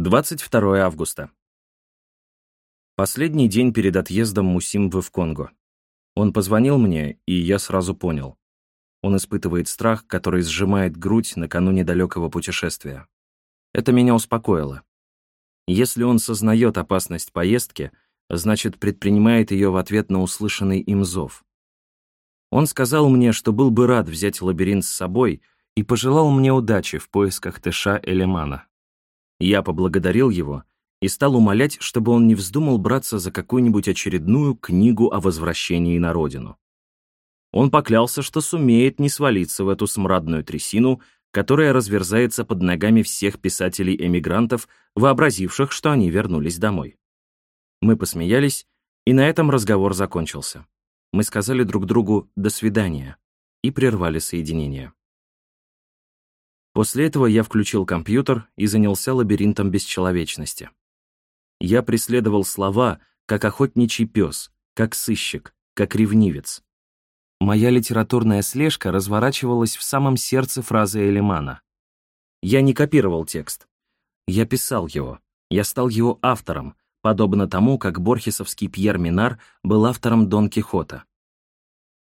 22 августа. Последний день перед отъездом Мусимбы в Конго. Он позвонил мне, и я сразу понял. Он испытывает страх, который сжимает грудь накануне далекого путешествия. Это меня успокоило. Если он сознает опасность поездки, значит, предпринимает ее в ответ на услышанный им зов. Он сказал мне, что был бы рад взять лабиринт с собой и пожелал мне удачи в поисках Тэша Элемана. Я поблагодарил его и стал умолять, чтобы он не вздумал браться за какую-нибудь очередную книгу о возвращении на родину. Он поклялся, что сумеет не свалиться в эту смрадную трясину, которая разверзается под ногами всех писателей-эмигрантов, вообразивших, что они вернулись домой. Мы посмеялись, и на этом разговор закончился. Мы сказали друг другу «до свидания» и прервали соединение. После этого я включил компьютер и занялся лабиринтом бесчеловечности. Я преследовал слова, как охотничий пес, как сыщик, как ревнивец. Моя литературная слежка разворачивалась в самом сердце фразы Элимана. Я не копировал текст. Я писал его. Я стал его автором, подобно тому, как борхесовский Пьер Минар был автором Дон Кихота.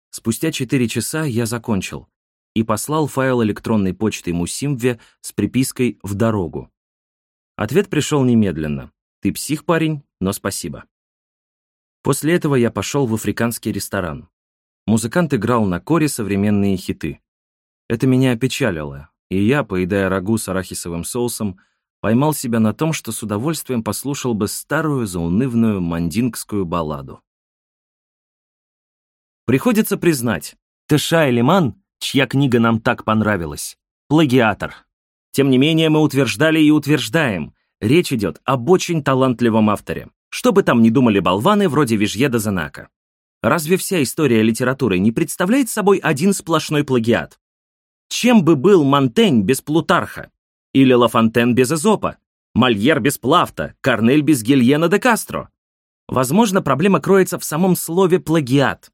Спустя четыре часа я закончил, и послал файл электронной почты Мусимве с припиской «В дорогу». Ответ пришел немедленно. «Ты псих, парень, но спасибо». После этого я пошел в африканский ресторан. Музыкант играл на коре современные хиты. Это меня опечалило, и я, поедая рагу с арахисовым соусом, поймал себя на том, что с удовольствием послушал бы старую заунывную мандингскую балладу. Приходится признать, Тэша Элиман чья книга нам так понравилась. Плагиатор. Тем не менее, мы утверждали и утверждаем, речь идет об очень талантливом авторе. Что бы там ни думали болваны вроде Вижьеда Занака. Разве вся история литературы не представляет собой один сплошной плагиат? Чем бы был Монтень без Плутарха? Или Лафонтен без Эзопа? Мольер без Плафта? Корнель без Гильена де Кастро? Возможно, проблема кроется в самом слове «плагиат».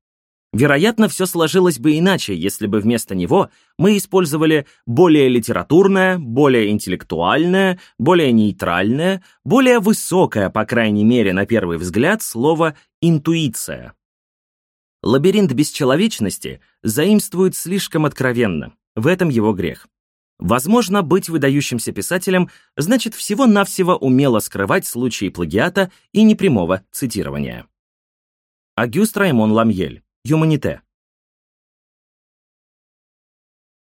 Вероятно, все сложилось бы иначе, если бы вместо него мы использовали более литературное, более интеллектуальное, более нейтральное, более высокое, по крайней мере, на первый взгляд, слово «интуиция». Лабиринт бесчеловечности заимствует слишком откровенно, в этом его грех. Возможно, быть выдающимся писателем значит всего-навсего умело скрывать случаи плагиата и непрямого цитирования. Агюст Раймон Ламьель Юманите.